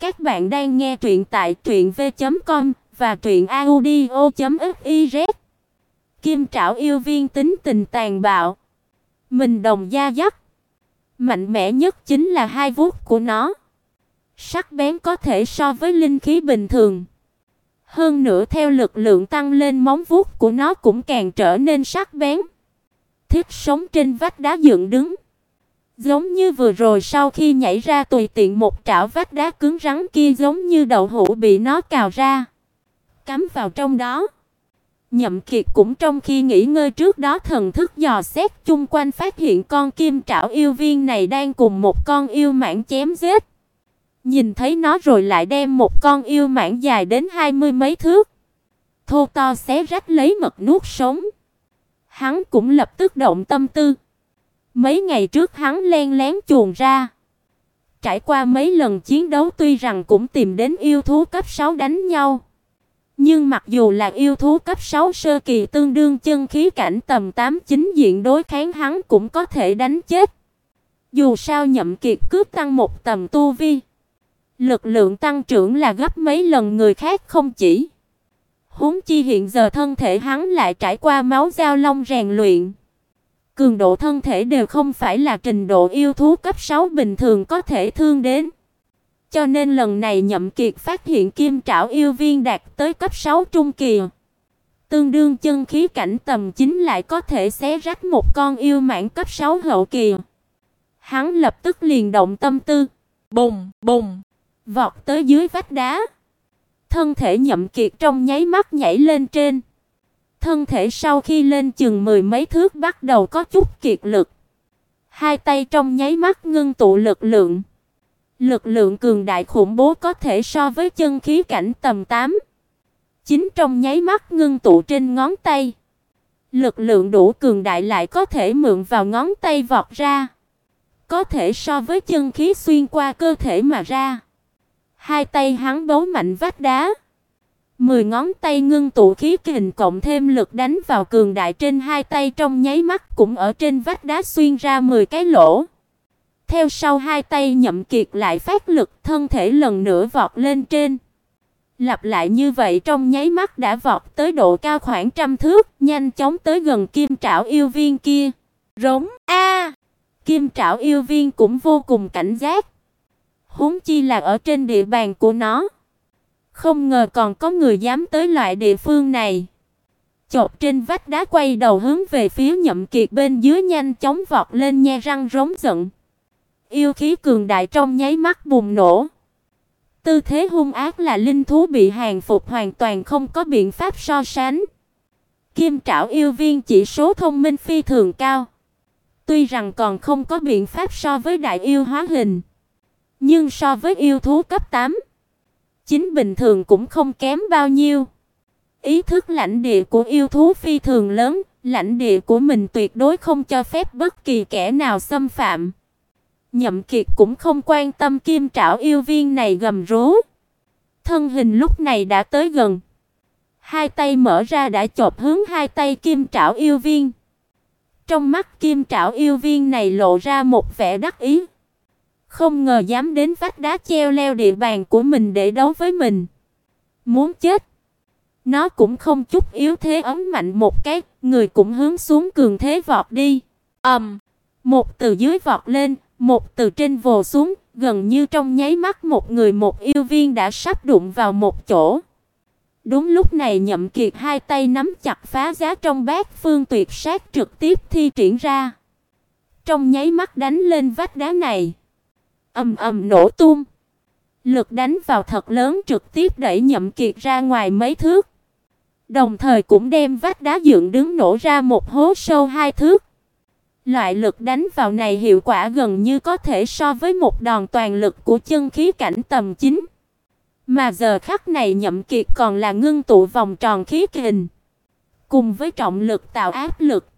Các bạn đang nghe truyện tại truyệnv.com và truyệnaudio.fiz. Kim Trảo yêu viên tính tình tàn bạo, mình đồng gia dắt. Mạnh mẽ nhất chính là hai vuốt của nó. Sắc bén có thể so với linh khí bình thường. Hơn nữa theo lực lượng tăng lên móng vuốt của nó cũng càng trở nên sắc bén. Thiết sống trên vách đá dựng đứng. Giống như vừa rồi sau khi nhảy ra tùy tiện một trảo vách đá cứng rắn kia giống như đậu hũ bị nó cào ra, cắm vào trong đó. Nhậm Kiệt cũng trong khi nghỉ ngơi trước đó thần thức dò xét chung quanh phát hiện con kim trảo yêu viên này đang cùng một con yêu mãng chém giết. Nhìn thấy nó rồi lại đem một con yêu mãng dài đến hai mươi mấy thước, thô to xé rách lấy mật nuốt sống. Hắn cũng lập tức động tâm tư. Mấy ngày trước hắn len lén chuồn ra. Trải qua mấy lần chiến đấu tuy rằng cũng tìm đến yêu thú cấp 6 đánh nhau. Nhưng mặc dù là yêu thú cấp 6 sơ kỳ tương đương chân khí cảnh tầm 8 9 diện đối kháng hắn cũng có thể đánh chết. Dù sao Nhậm Kiệt cướp tăng một tầm tu vi, lực lượng tăng trưởng là gấp mấy lần người khác không chỉ. Huống chi hiện giờ thân thể hắn lại trải qua máu giao long rèn luyện. Cường độ thân thể đều không phải là trình độ yêu thú cấp 6 bình thường có thể thương đến. Cho nên lần này Nhậm Kiệt phát hiện kim trảo yêu viên đạt tới cấp 6 trung kỳ. Tương đương chân khí cảnh tầm 9 lại có thể xé rách một con yêu mãn cấp 6 hậu kỳ. Hắn lập tức liền động tâm tư, bùng bùng, vọt tới dưới vách đá. Thân thể Nhậm Kiệt trong nháy mắt nhảy lên trên. Thân thể sau khi lên chừng mười mấy thước bắt đầu có chút kiệt lực. Hai tay trong nháy mắt ngưng tụ lực lượng. Lực lượng cường đại khủng bố có thể so với chân khí cảnh tầm 8. Chính trong nháy mắt ngưng tụ trên ngón tay. Lực lượng đủ cường đại lại có thể mượn vào ngón tay vọt ra. Có thể so với chân khí xuyên qua cơ thể mà ra. Hai tay hắn bấu mạnh vách đá. Mười ngón tay ngưng tụ khí kình cộng thêm lực đánh vào cường đại trên hai tay trong nháy mắt cũng ở trên vách đá xuyên ra 10 cái lỗ. Theo sau hai tay Nhậm Kiệt lại phát lực, thân thể lần nữa vọt lên trên. Lặp lại như vậy trong nháy mắt đã vọt tới độ cao khoảng trăm thước, nhanh chóng tới gần Kim Trảo yêu viên kia. Rống a! kim Trảo yêu viên cũng vô cùng cảnh giác. Huống chi là ở trên địa bàn của nó. Không ngờ còn có người dám tới loại địa phương này. Chộp trên vách đá quay đầu hướng về phía Nhậm Kiệt bên dưới nhanh chóng vọt lên nhe răng rống giận. Yêu khí cường đại trong nháy mắt bùng nổ. Tư thế hung ác là linh thú bị hàng phục hoàn toàn không có biện pháp so sánh. Kim Trảo yêu viên chỉ số thông minh phi thường cao. Tuy rằng còn không có biện pháp so với đại yêu hóa hình, nhưng so với yêu thú cấp 8, chính bình thường cũng không kém bao nhiêu. Ý thức lãnh địa của yêu thú phi thường lớn, lãnh địa của mình tuyệt đối không cho phép bất kỳ kẻ nào xâm phạm. Nhậm Kiệt cũng không quan tâm kim trảo yêu viên này gầm rú. Thân hình lúc này đã tới gần. Hai tay mở ra đã chộp hướng hai tay kim trảo yêu viên. Trong mắt kim trảo yêu viên này lộ ra một vẻ đắc ý. Không ngờ dám đến vách đá treo leo địa bàn của mình để đấu với mình. Muốn chết. Nó cũng không chút yếu thế ấm mạnh một cái, người cũng hướng xuống cường thế vọt đi. Ầm. Um, một từ dưới vọt lên, một từ trên vồ xuống, gần như trong nháy mắt một người một yêu viên đã sắp đụng vào một chỗ. Đúng lúc này Nhậm Kiệt hai tay nắm chặt phá giá trong bát phương tuyệt sát trực tiếp thi triển ra. Trong nháy mắt đánh lên vách đá này ầm ầm nổ tung. Lực đánh vào thật lớn trực tiếp đẩy Nhậm Kiệt ra ngoài mấy thước. Đồng thời cũng đem vách đá dựng đứng nổ ra một hố sâu hai thước. Loại lực đánh vào này hiệu quả gần như có thể so với một đòn toàn lực của chân khí cảnh tầm 9. Mà giờ khắc này Nhậm Kiệt còn là ngưng tụ vòng tròn khí kình, cùng với trọng lực tạo áp lực,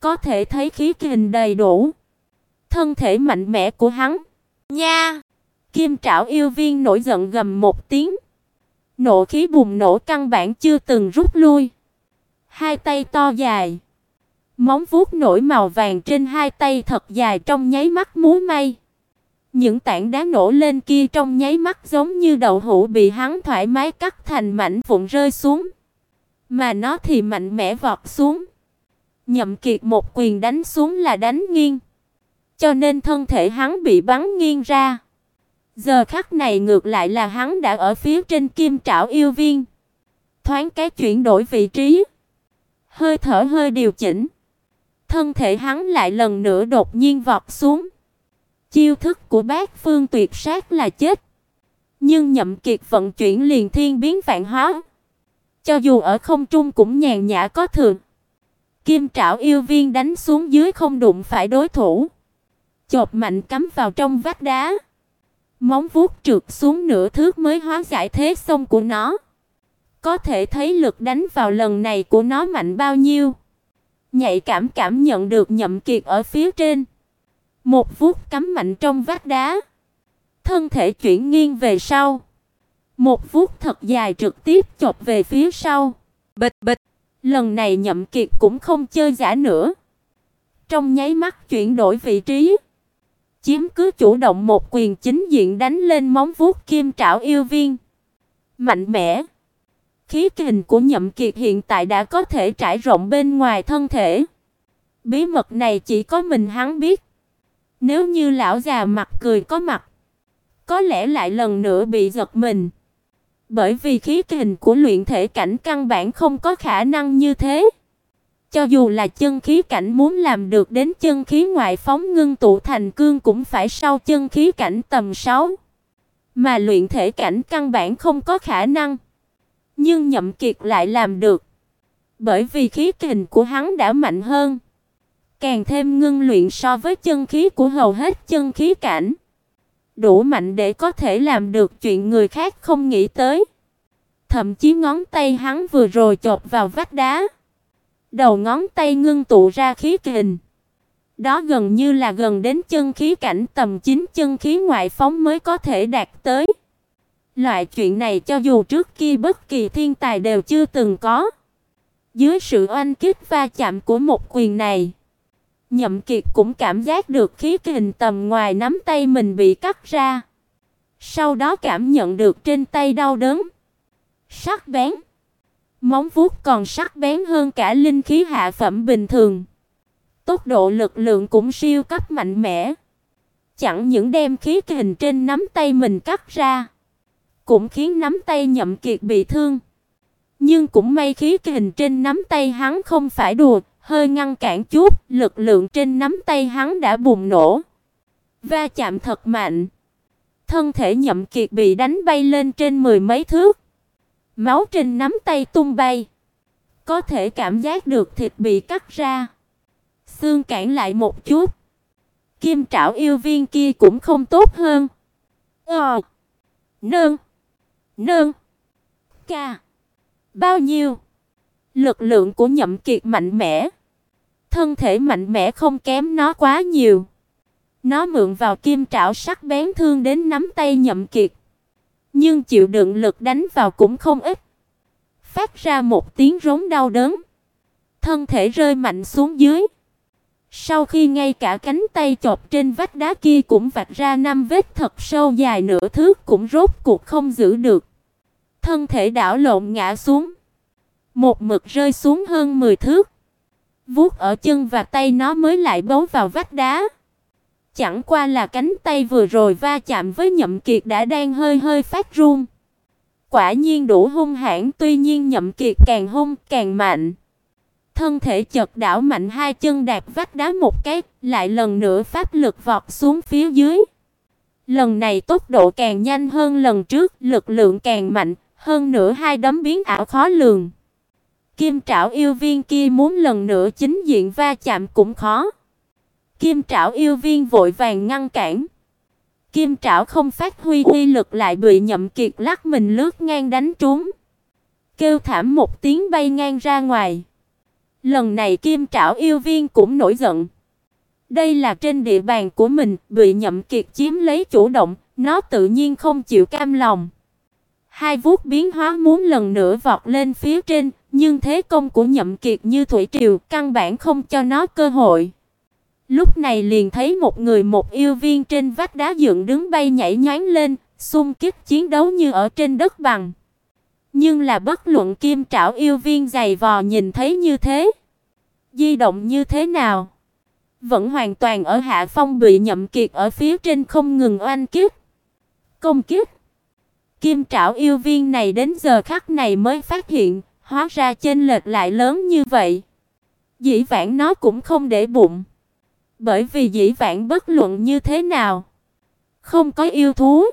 có thể thấy khí kình đầy đủ. Thân thể mạnh mẽ của hắn Nha! Kim Trảo yêu viên nổi giận gầm một tiếng. Nộ khí bùng nổ căn bản chưa từng rút lui. Hai tay to dài, móng vuốt nổi màu vàng trên hai tay thật dài trong nháy mắt múa may. Những tảng đá nổ lên kia trong nháy mắt giống như đậu hũ bị hắn thoải mái cắt thành mảnh vụn rơi xuống. Mà nó thì mạnh mẽ vọt xuống. Nhậm Kiệt một quyền đánh xuống là đánh nghiêng. Cho nên thân thể hắn bị bắn nghiêng ra. Giờ khắc này ngược lại là hắn đã ở phía trên kim trảo yêu viên. Thoáng cái chuyển đổi vị trí. Hơi thở hơi điều chỉnh. Thân thể hắn lại lần nữa đột nhiên vọt xuống. Chiêu thức của bát phương tuyệt sát là chết. Nhưng nhậm kiệt vận chuyển liền thiên biến vạn hóa. Cho dù ở không trung cũng nhàn nhã có thường. Kim trảo yêu viên đánh xuống dưới không đụng phải đối thủ. Chộp mạnh cắm vào trong vách đá. Móng vuốt trượt xuống nửa thước mới hóa giải thế xông của nó. Có thể thấy lực đánh vào lần này của nó mạnh bao nhiêu. Nhạy cảm cảm nhận được nhậm kiệt ở phía trên. Một vuốt cắm mạnh trong vách đá. Thân thể chuyển nghiêng về sau. Một vuốt thật dài trực tiếp chộp về phía sau. Bịch bịch. Lần này Nhậm Kiệt cũng không chơi giả nữa. Trong nháy mắt chuyển đổi vị trí, chiếm cứ chủ động một quyền chính diện đánh lên móng vuốt kim trảo yêu viên. Mạnh mẽ. Khí kình của Nhậm Kiệt hiện tại đã có thể trải rộng bên ngoài thân thể. Bí mật này chỉ có mình hắn biết. Nếu như lão già mặt cười có mặt, có lẽ lại lần nữa bị giật mình. Bởi vì khí kình của luyện thể cảnh căn bản không có khả năng như thế. Cho dù là chân khí cảnh muốn làm được đến chân khí ngoại phóng ngưng tụ thành cương cũng phải sau chân khí cảnh tầm 6. Mà luyện thể cảnh căn bản không có khả năng. Nhưng Nhậm Kiệt lại làm được. Bởi vì khí kình của hắn đã mạnh hơn càng thêm ngưng luyện so với chân khí của hầu hết chân khí cảnh. Đủ mạnh để có thể làm được chuyện người khác không nghĩ tới. Thậm chí ngón tay hắn vừa rồi chộp vào vách đá. Đầu ngón tay ngưng tụ ra khí kình. Đó gần như là gần đến chân khí cảnh tầm 9 chân khí ngoại phóng mới có thể đạt tới. Loại chuyện này cho dù trước kia bất kỳ thiên tài đều chưa từng có. Dưới sự oanh kích va chạm của một quyền này, Nhậm Kiệt cũng cảm giác được khí kình tầm ngoài nắm tay mình bị cắt ra. Sau đó cảm nhận được trên tay đau đớn. Sắc bén. Móng vuốt còn sắc bén hơn cả linh khí hạ phẩm bình thường. Tốc độ lực lượng cũng siêu cấp mạnh mẽ. Chẳng những đem khí kình trên nắm tay mình cắt ra, cũng khiến nắm tay Nhậm Kiệt bị thương. Nhưng cũng may khí kình trên nắm tay hắn không phải đùa, hơi ngăn cản chút, lực lượng trên nắm tay hắn đã bùng nổ. Va chạm thật mạnh. Thân thể Nhậm Kiệt bị đánh bay lên trên mười mấy thước. Máu trên nắm tay tung bay. Có thể cảm giác được thịt bị cắt ra. Xương cản lại một chút. Kim trảo yêu viên kia cũng không tốt hơn. Ờ. Nương. Nương. Ca. Bao nhiêu? Lực lượng của Nhậm Kiệt mạnh mẽ. Thân thể mạnh mẽ không kém nó quá nhiều. Nó mượn vào kim trảo sắc bén thương đến nắm tay Nhậm Kiệt. Nhưng chịu đựng lực đánh vào cũng không ít. Phát ra một tiếng rống đau đớn. Thân thể rơi mạnh xuống dưới. Sau khi ngay cả cánh tay chộp trên vách đá kia cũng vạch ra năm vết thật sâu dài nửa thước cũng rốt cuộc không giữ được. Thân thể đảo lộn ngã xuống. Một mực rơi xuống hơn 10 thước. Vuốt ở chân và tay nó mới lại bấu vào vách đá. Chẳng qua là cánh tay vừa rồi va chạm với Nhậm Kiệt đã đang hơi hơi phát run. Quả nhiên đủ hung hãn, tuy nhiên Nhậm Kiệt càng hung càng mạnh. Thân thể chợt đảo mạnh hai chân đạp vách đá một cái, lại lần nữa pháp lực vọt xuống phía dưới. Lần này tốc độ càng nhanh hơn lần trước, lực lượng càng mạnh, hơn nữa hai đấm biến ảo khó lường. Kim Trảo yêu viên kia muốn lần nữa chính diện va chạm cũng khó. Kim Trảo yêu viên vội vàng ngăn cản. Kim Trảo không phát huy uy lực lại bị Nhậm Kiệt lắc mình lướt ngang đánh trúng. Kêu thảm một tiếng bay ngang ra ngoài. Lần này Kim Trảo yêu viên cũng nổi giận. Đây là trên địa bàn của mình, bị Nhậm Kiệt chiếm lấy chủ động, nó tự nhiên không chịu cam lòng. Hai vuốt biến hóa muốn lần nữa vọt lên phía trên, nhưng thế công của Nhậm Kiệt như thủy triều, căn bản không cho nó cơ hội. Lúc này liền thấy một người một yêu viên trên vách đá dựng đứng bay nhảy nhoáng lên, xung kích chiến đấu như ở trên đất bằng. Nhưng là bất luận kim trảo yêu viên dày vò nhìn thấy như thế, di động như thế nào, vẫn hoàn toàn ở hạ phong bị nhậm kiệt ở phía trên không ngừng oanh kích. Công kích. Kim trảo yêu viên này đến giờ khắc này mới phát hiện, hóa ra chênh lệch lại lớn như vậy. Dĩ vãng nó cũng không để bụng. Bởi vì dĩ vãng bất luận như thế nào, không có yêu thú,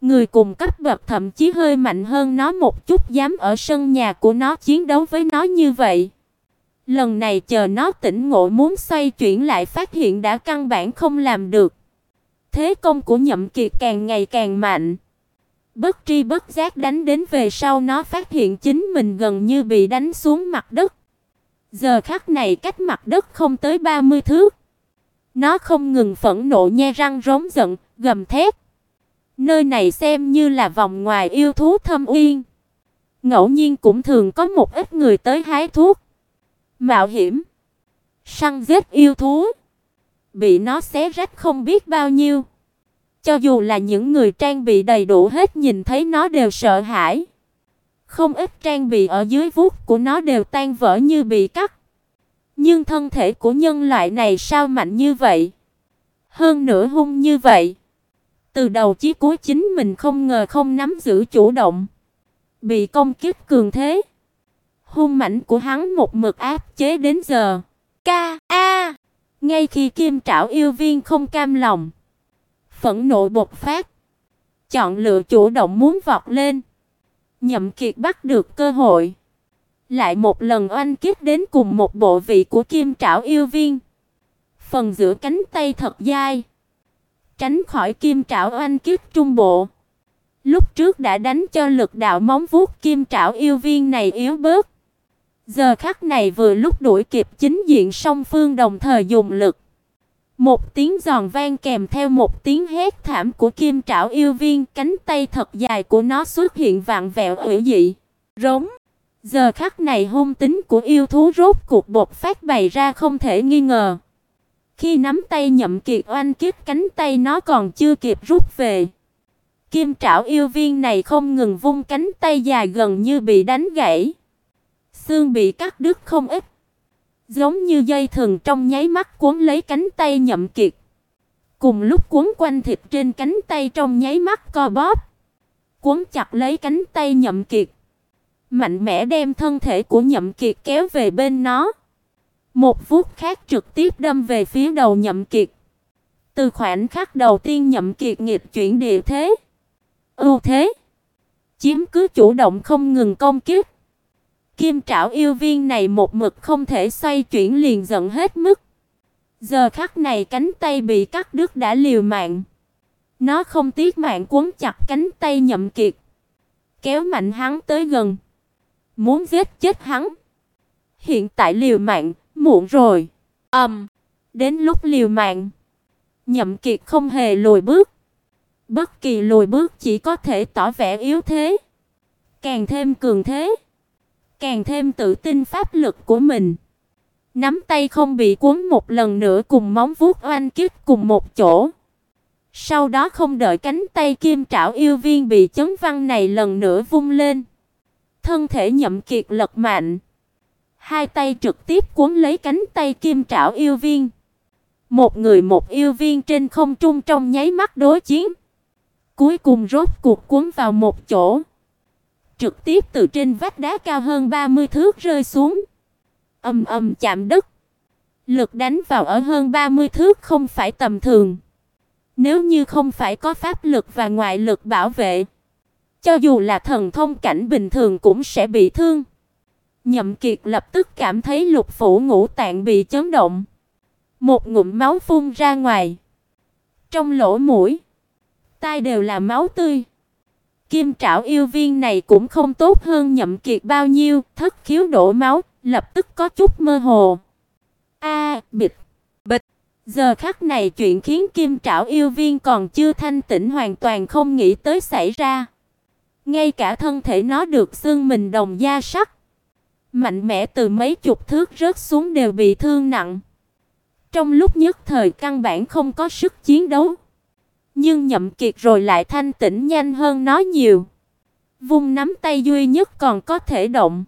người cùng cấp bậc thậm chí hơi mạnh hơn nó một chút dám ở sân nhà của nó chiến đấu với nó như vậy. Lần này chờ nó tỉnh ngộ muốn xoay chuyển lại phát hiện đã căn bản không làm được. Thế công của Nhậm Kiệt càng ngày càng mạnh. Bất tri bất giác đánh đến về sau nó phát hiện chính mình gần như bị đánh xuống mặt đất. Giờ khắc này cách mặt đất không tới 30 thước. Nó không ngừng phẫn nộ nhe răng rống giận, gầm thét. Nơi này xem như là vòng ngoài yêu thú thâm uyên. Ngẫu nhiên cũng thường có một ít người tới hái thuốc, mạo hiểm, săn giết yêu thú, bị nó xé rách không biết bao nhiêu. Cho dù là những người trang bị đầy đủ hết nhìn thấy nó đều sợ hãi. Không ít trang bị ở dưới vuốt của nó đều tan vỡ như bị cắt. Nhưng thân thể của nhân loại này sao mạnh như vậy? Hơn nữa hung như vậy. Từ đầu chí cuối chính mình không ngờ không nắm giữ chủ động. Bị công kích cường thế. Hung mãnh của hắn một mực áp chế đến giờ. Ca a. Ngay khi Kim Trảo yêu viên không cam lòng, phẫn nộ bộc phát, chọn lựa chủ động muốn vọt lên. Nhậm Kiệt bắt được cơ hội, lại một lần oanh kích đến cùng một bộ vị của Kim Trảo yêu viên. Phần giữa cánh tay thật dai, tránh khỏi Kim Trảo oanh kích trung bộ. Lúc trước đã đánh cho lực đạo móng vuốt Kim Trảo yêu viên này yếu bớt. Giờ khắc này vừa lúc đuổi kịp chính diện song phương đồng thời dùng lực. Một tiếng giòn vang kèm theo một tiếng hét thảm của Kim Trảo yêu viên, cánh tay thật dài của nó xuất hiện vặn vẹo ủy dị. Rống. Giờ khắc này hung tính của yêu thú rốt cuộc bộc phát bày ra không thể nghi ngờ. Khi nắm tay Nhậm Kiệt oanh kiếp cánh tay nó còn chưa kịp rút về. Kim Trảo yêu viên này không ngừng vung cánh tay dài gần như bị đánh gãy. Xương bị cắt đứt không ít, giống như dây thừng trong nháy mắt cuốn lấy cánh tay Nhậm Kiệt. Cùng lúc cuốn quanh thịt trên cánh tay trong nháy mắt co bóp, cuốn chặt lấy cánh tay Nhậm Kiệt, mạnh mẽ đem thân thể của Nhậm Kiệt kéo về bên nó. Một vuốt khác trực tiếp đâm về phía đầu Nhậm Kiệt. Từ khoảnh khắc đầu tiên Nhậm Kiệt nghịch chuyển địa thế, ưu thế, chiếm cứ chủ động không ngừng công kích. Kim trảo yêu viên này một mực không thể xoay chuyển liền giận hết mức. Giờ khắc này cánh tay bị cắt đứt đã liều mạng. Nó không tiếc mạng cuốn chặt cánh tay Nhậm Kiệt, kéo mạnh hắn tới gần, muốn giết chết hắn. Hiện tại liều mạng, muộn rồi. Ầm, um, đến lúc liều mạng, Nhậm Kiệt không hề lùi bước. Bất kỳ lùi bước chỉ có thể tỏ vẻ yếu thế, càng thêm cường thế càng thêm tự tin pháp lực của mình. Nắm tay không bị cuốn một lần nữa cùng móng vuốt oanh kích cùng một chỗ. Sau đó không đợi cánh tay kim trảo yêu viên bị chấn văng này lần nữa vung lên. Thân thể nhậm kiệt lật mạnh. Hai tay trực tiếp cuốn lấy cánh tay kim trảo yêu viên. Một người một yêu viên trên không trung trong nháy mắt đối chiến. Cuối cùng rốt cuộc cuốn vào một chỗ trực tiếp từ trên vách đá cao hơn 30 thước rơi xuống. Ầm ầm chạm đất. Lực đánh vào ở hơn 30 thước không phải tầm thường. Nếu như không phải có pháp lực và ngoại lực bảo vệ, cho dù là thần thông cảnh bình thường cũng sẽ bị thương. Nhậm Kiệt lập tức cảm thấy lục phủ ngũ tạng bị chấn động. Một ngụm máu phun ra ngoài. Trong lỗ mũi, tai đều là máu tươi. Kim trảo yêu viên này cũng không tốt hơn nhậm kiệt bao nhiêu, thất khiếu đổ máu, lập tức có chút mơ hồ. A, bịch, bịch. Giờ khắc này chuyện khiến Kim trảo yêu viên còn chưa thanh tỉnh hoàn toàn không nghĩ tới xảy ra. Ngay cả thân thể nó được xương mình đồng da sắt, mạnh mẽ từ mấy chục thước rớt xuống đều bị thương nặng. Trong lúc nhất thời căn bản không có sức chiến đấu. Nhưng Nhậm Kiệt rồi lại thanh tĩnh nhanh hơn nó nhiều. Vung nắm tay duy nhất còn có thể động.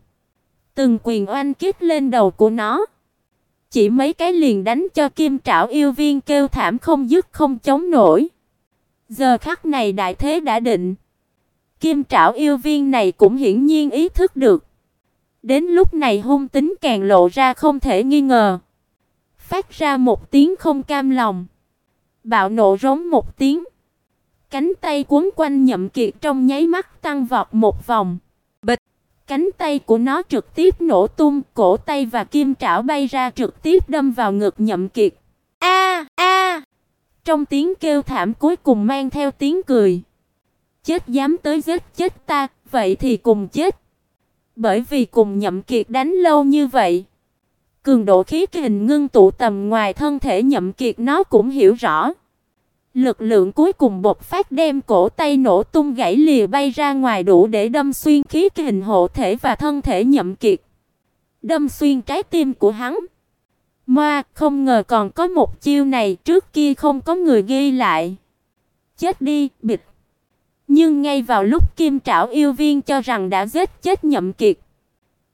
Từng quyền oanh kích lên đầu của nó. Chỉ mấy cái liền đánh cho Kim Trảo yêu viên kêu thảm không dứt không chống nổi. Giờ khắc này đại thế đã định. Kim Trảo yêu viên này cũng hiển nhiên ý thức được. Đến lúc này hung tính càng lộ ra không thể nghi ngờ. Phát ra một tiếng không cam lòng. Bạo nộ rống một tiếng. Cánh tay cuốn quanh Nhậm Kiệt trong nháy mắt tăng vọt một vòng. Bịch, cánh tay của nó trực tiếp nổ tung, cổ tay và kim trảo bay ra trực tiếp đâm vào ngực Nhậm Kiệt. A a! Trong tiếng kêu thảm cuối cùng mang theo tiếng cười. Chết dám tới giết chết ta, vậy thì cùng chết. Bởi vì cùng Nhậm Kiệt đánh lâu như vậy, cường độ khí kình ngưng tụ tầm ngoài thân thể Nhậm Kiệt nó cũng hiểu rõ. Lực lượng cuối cùng bộc phát đem cổ tay nổ tung gãy lìa bay ra ngoài đủ để đâm xuyên khí kình hộ thể và thân thể Nhậm Kiệt. Đâm xuyên trái tim của hắn. Ma, không ngờ còn có một chiêu này, trước kia không có người ghi lại. Chết đi, bịch. Nhưng ngay vào lúc Kim Trảo yêu viên cho rằng đã giết chết Nhậm Kiệt,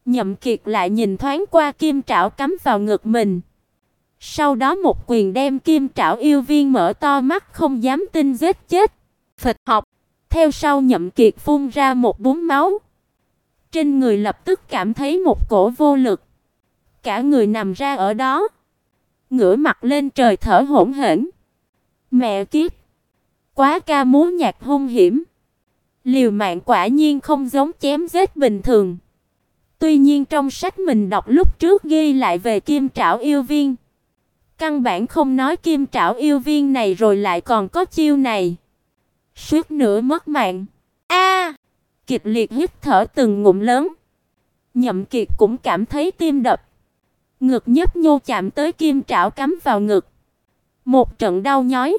Nhậm Kiệt lại nhìn thoáng qua Kim Trảo cắm vào ngực mình. Sau đó một quyền đem Kim Trảo yêu viên mở to mắt không dám tin giết chết. Phịch học. Theo sau Nhậm Kiệt phun ra một búng máu. Trên người lập tức cảm thấy một cổ vô lực. Cả người nằm ra ở đó, ngửa mặt lên trời thở hổn hển. Mẹ kiếp, quá ca múa nhạc hung hiểm. Liều mạng quả nhiên không giống chém giết bình thường. Tuy nhiên trong sách mình đọc lúc trước ghi lại về Kim Trảo yêu viên, căn bản không nói Kim Trảo yêu viên này rồi lại còn có chiêu này. Suýt nữa mất mạng. A! kịch liệt hít thở từng ngụm lớn. Nhậm Kiệt cũng cảm thấy tim đập. Ngực nhấp nhô chạm tới kim trảo cắm vào ngực. Một trận đau nhói.